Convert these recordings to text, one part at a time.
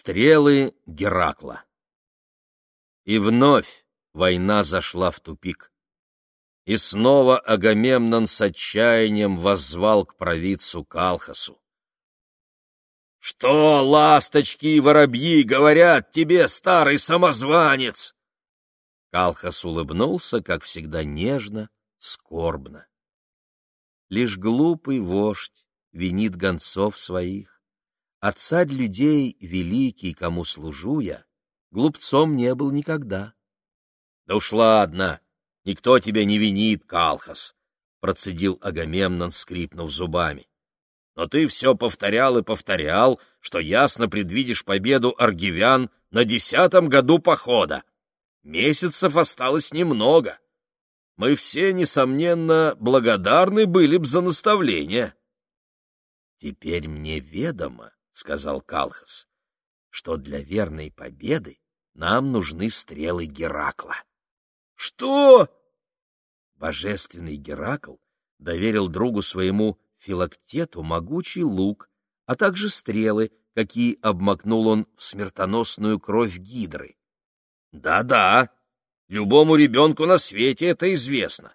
Стрелы Геракла. И вновь война зашла в тупик. И снова Агамемнон с отчаянием воззвал к провидцу Калхасу. «Что ласточки и воробьи говорят тебе, старый самозванец?» Калхас улыбнулся, как всегда, нежно, скорбно. Лишь глупый вождь винит гонцов своих а царь людей великий, кому служу я, глупцом не был никогда. — Да уж ладно, никто тебя не винит, Калхас, — процедил Агамемнон, скрипнув зубами. — Но ты все повторял и повторял, что ясно предвидишь победу аргивян на десятом году похода. Месяцев осталось немного. Мы все, несомненно, благодарны были б за наставление. — Теперь мне ведомо, — сказал Калхас, — что для верной победы нам нужны стрелы Геракла. — Что? Божественный Геракл доверил другу своему Филактету могучий лук, а также стрелы, какие обмакнул он в смертоносную кровь гидры. Да — Да-да, любому ребенку на свете это известно.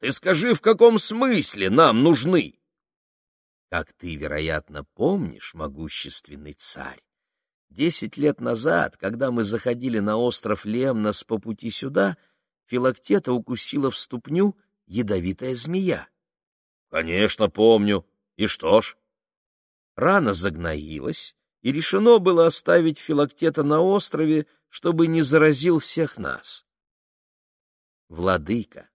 Ты скажи, в каком смысле нам нужны? Как ты, вероятно, помнишь, могущественный царь, десять лет назад, когда мы заходили на остров Лемнос по пути сюда, Филактета укусила в ступню ядовитая змея. — Конечно, помню. И что ж? Рана загноилась, и решено было оставить Филактета на острове, чтобы не заразил всех нас. Владыка,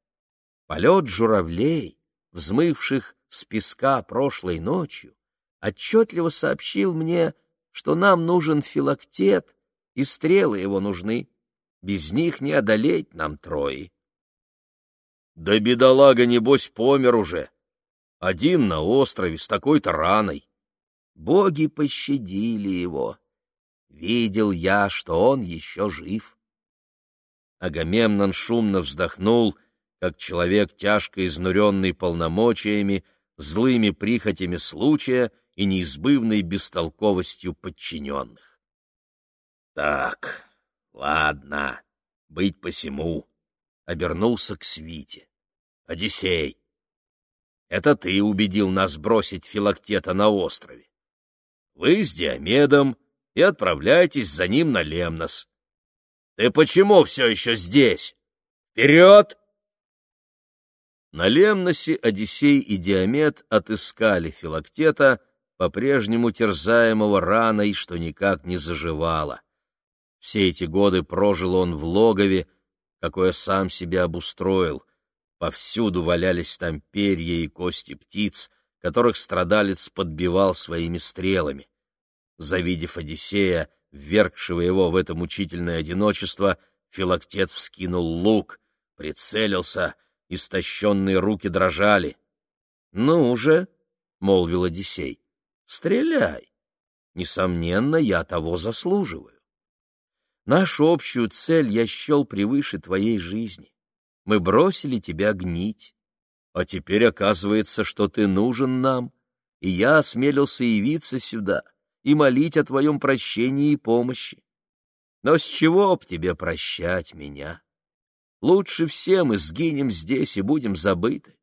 полет журавлей, взмывших с песка прошлой ночью, отчетливо сообщил мне, что нам нужен филактет, и стрелы его нужны. Без них не одолеть нам трои. Да бедолага, небось, помер уже. Один на острове с такой-то раной. Боги пощадили его. Видел я, что он еще жив. Агамемнон шумно вздохнул, как человек, тяжко изнуренный полномочиями, злыми прихотями случая и неизбывной бестолковостью подчиненных. — Так, ладно, быть посему, — обернулся к свите. — Одиссей, это ты убедил нас бросить Филактета на острове. Вы с Диомедом и отправляйтесь за ним на Лемнос. Ты почему все еще здесь? Вперед! На Лемносе Одиссей и Диамет отыскали Филактета, по-прежнему терзаемого раной, что никак не заживало. Все эти годы прожил он в логове, какое сам себе обустроил. Повсюду валялись там перья и кости птиц, которых страдалец подбивал своими стрелами. Завидев Одиссея, ввергшего его в это мучительное одиночество, Филактет вскинул лук, прицелился — истощенные руки дрожали. — Ну уже, молвил Одиссей, — стреляй. Несомненно, я того заслуживаю. Нашу общую цель я счел превыше твоей жизни. Мы бросили тебя гнить. А теперь оказывается, что ты нужен нам, и я осмелился явиться сюда и молить о твоем прощении и помощи. Но с чего б тебе прощать меня? Лучше все мы сгинем здесь и будем забыты.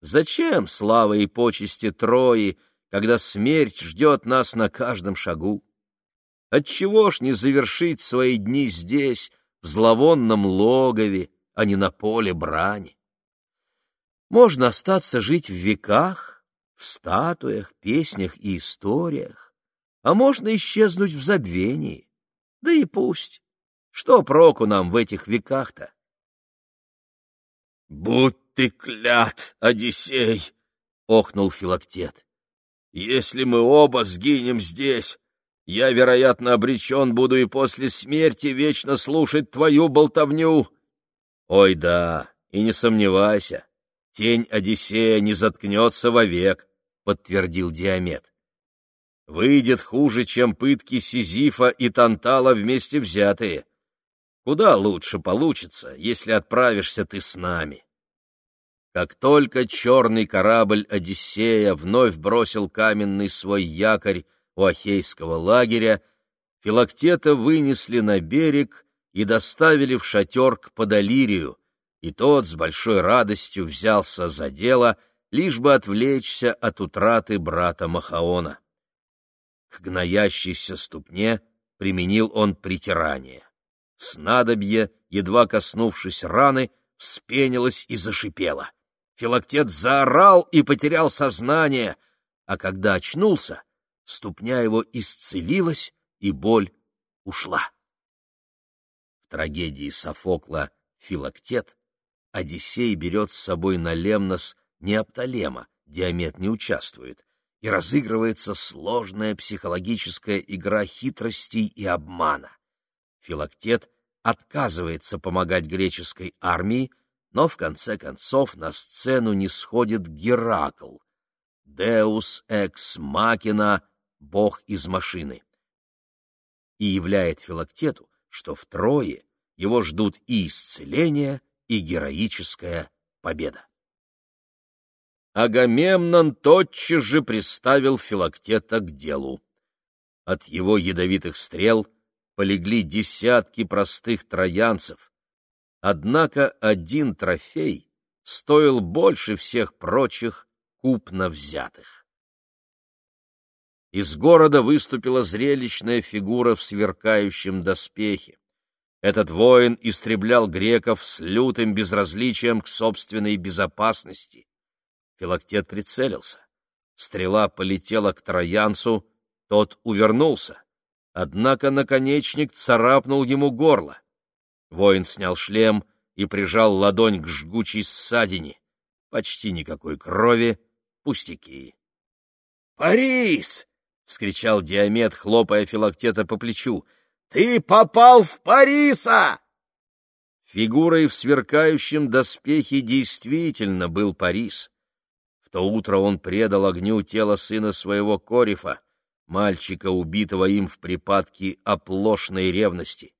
Зачем слава и почести Трои, когда смерть ждет нас на каждом шагу? Отчего ж не завершить свои дни здесь, в зловонном логове, а не на поле брани? Можно остаться жить в веках, в статуях, песнях и историях, а можно исчезнуть в забвении. Да и пусть. Что проку нам в этих веках-то? «Будь ты клят, Одиссей!» — охнул Филактет. «Если мы оба сгинем здесь, я, вероятно, обречен буду и после смерти вечно слушать твою болтовню». «Ой да, и не сомневайся, тень Одиссея не заткнется вовек», — подтвердил Диамет. «Выйдет хуже, чем пытки Сизифа и Тантала вместе взятые. Куда лучше получится, если отправишься ты с нами?» Как только черный корабль Одиссея вновь бросил каменный свой якорь у Ахейского лагеря, Филактета вынесли на берег и доставили в шатер к Подолирию, и тот с большой радостью взялся за дело, лишь бы отвлечься от утраты брата Махаона. К гноящейся ступне применил он притирание. Снадобье, едва коснувшись раны, вспенилось и зашипело. Филактет заорал и потерял сознание, а когда очнулся, ступня его исцелилась, и боль ушла. В трагедии Софокла «Филактет» Одиссей берет с собой на Лемнос Неоптолема, Диамет не участвует, и разыгрывается сложная психологическая игра хитростей и обмана. Филактет отказывается помогать греческой армии, но в конце концов на сцену не сходит Геракл, Deus ex machina, бог из машины, и являет Филактету, что в Трое его ждут и исцеление, и героическая победа. Агамемнон тотчас же приставил Филактета к делу. От его ядовитых стрел полегли десятки простых троянцев, однако один трофей стоил больше всех прочих купно взятых. Из города выступила зрелищная фигура в сверкающем доспехе. Этот воин истреблял греков с лютым безразличием к собственной безопасности. Филактет прицелился. Стрела полетела к троянцу, тот увернулся. Однако наконечник царапнул ему горло. Воин снял шлем и прижал ладонь к жгучей ссадине. Почти никакой крови, пустяки. «Парис!» — вскричал Диамет, хлопая Филактета по плечу. Ты попал в Париса!» Фигурой в сверкающем доспехе действительно был Парис. В то утро он предал огню тело сына своего Корифа, мальчика, убитого им в припадке оплошной ревности.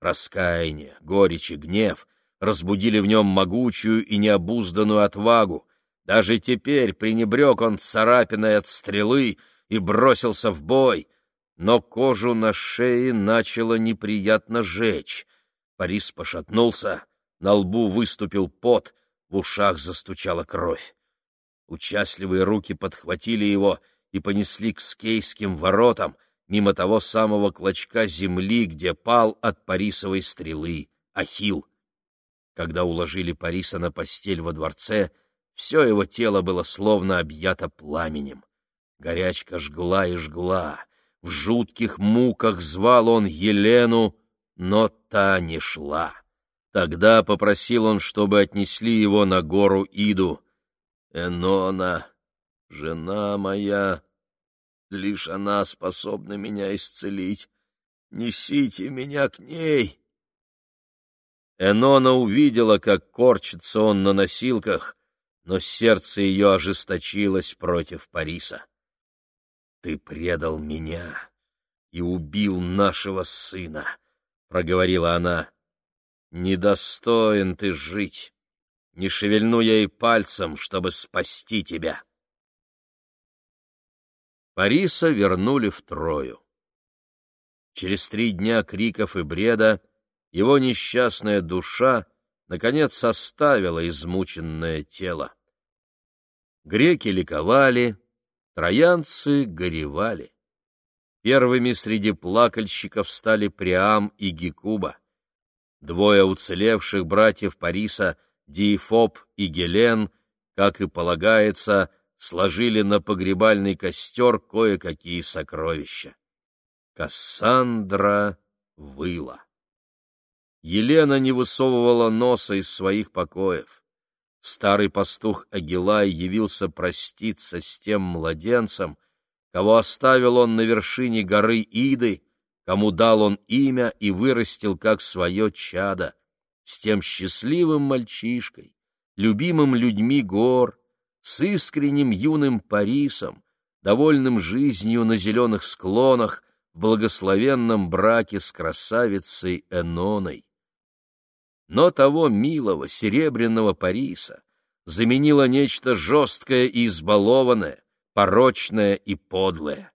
Раскаяние, горечь и гнев разбудили в нем могучую и необузданную отвагу. Даже теперь пренебрег он царапиной от стрелы и бросился в бой, но кожу на шее начало неприятно жечь. Парис пошатнулся, на лбу выступил пот, в ушах застучала кровь. Участливые руки подхватили его и понесли к скейским воротам, мимо того самого клочка земли, где пал от Парисовой стрелы Ахил. Когда уложили Париса на постель во дворце, все его тело было словно объято пламенем. Горячка жгла и жгла, в жутких муках звал он Елену, но та не шла. Тогда попросил он, чтобы отнесли его на гору Иду. «Энона, жена моя, лишь она способна меня исцелить. Несите меня к ней!» Энона увидела, как корчится он на носилках, но сердце ее ожесточилось против Париса. «Ты предал меня и убил нашего сына», — проговорила она. «Недостоин ты жить. Не шевельну я и пальцем, чтобы спасти тебя». Париса вернули в Трою. Через три дня криков и бреда его несчастная душа наконец оставила измученное тело. Греки ликовали, Троянцы горевали. Первыми среди плакальщиков стали Приам и Гекуба. Двое уцелевших братьев Париса, Диефоб и Гелен, как и полагается, сложили на погребальный костер кое-какие сокровища. Кассандра выла. Елена не высовывала носа из своих покоев. Старый пастух Агилай явился проститься с тем младенцем, кого оставил он на вершине горы Иды, кому дал он имя и вырастил как свое чадо, с тем счастливым мальчишкой, любимым людьми гор, с искренним юным Парисом, довольным жизнью на зеленых склонах, в благословенном браке с красавицей Эноной но того милого серебряного Париса заменило нечто жесткое и избалованное, порочное и подлое.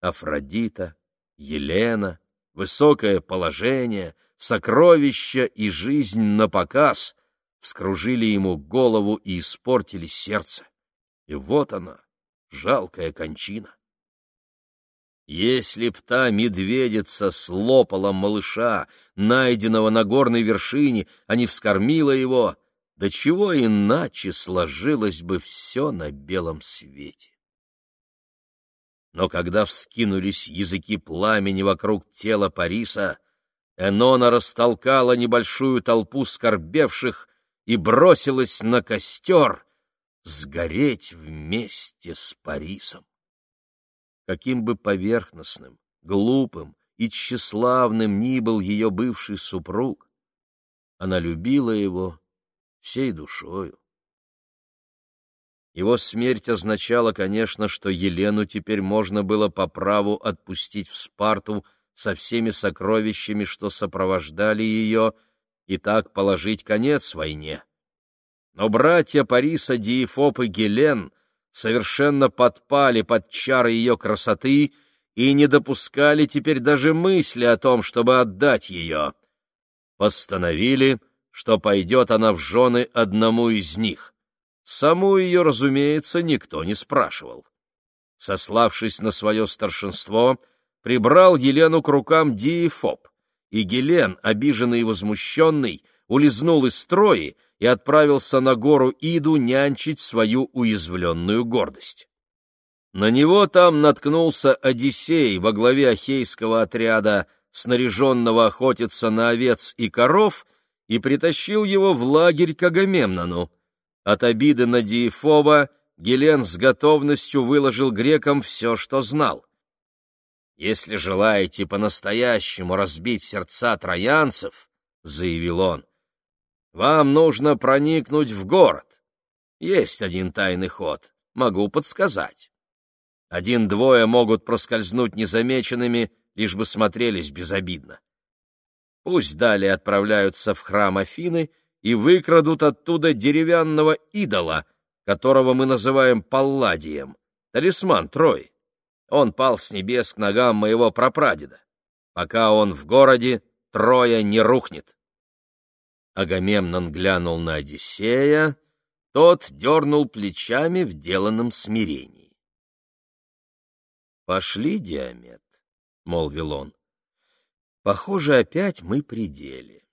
Афродита, Елена, высокое положение, сокровища и жизнь на показ вскружили ему голову и испортили сердце. И вот она, жалкая кончина. Если б та медведица слопала малыша, найденного на горной вершине, а не вскормила его, до чего иначе сложилось бы все на белом свете. Но когда вскинулись языки пламени вокруг тела Париса, Энона растолкала небольшую толпу скорбевших и бросилась на костер сгореть вместе с Парисом. Каким бы поверхностным, глупым и тщеславным ни был ее бывший супруг, она любила его всей душою. Его смерть означала, конечно, что Елену теперь можно было по праву отпустить в Спарту со всеми сокровищами, что сопровождали ее, и так положить конец войне. Но братья Париса, Диефоп и Гелен совершенно подпали под чары ее красоты и не допускали теперь даже мысли о том, чтобы отдать ее. Постановили, что пойдет она в жены одному из них. Саму ее, разумеется, никто не спрашивал. Сославшись на свое старшинство, прибрал Елену к рукам Диефоп, и Гелен, обиженный и возмущенный, улизнул из строя и отправился на гору Иду нянчить свою уязвленную гордость. На него там наткнулся Одиссей во главе ахейского отряда, снаряженного охотиться на овец и коров, и притащил его в лагерь к Агамемнону. От обиды на Диефоба Гелен с готовностью выложил грекам все, что знал. «Если желаете по-настоящему разбить сердца троянцев, — заявил он, — вам нужно проникнуть в город. Есть один тайный ход, могу подсказать. Один-двое могут проскользнуть незамеченными, лишь бы смотрелись безобидно. Пусть далее отправляются в храм Афины и выкрадут оттуда деревянного идола, которого мы называем Палладием, талисман Трой. Он пал с небес к ногам моего прапрадеда. Пока он в городе, Троя не рухнет. Агамемнон глянул на Одиссея, тот дернул плечами в деланном смирении. «Пошли, Диамет», — молвил он. «Похоже, опять мы при деле.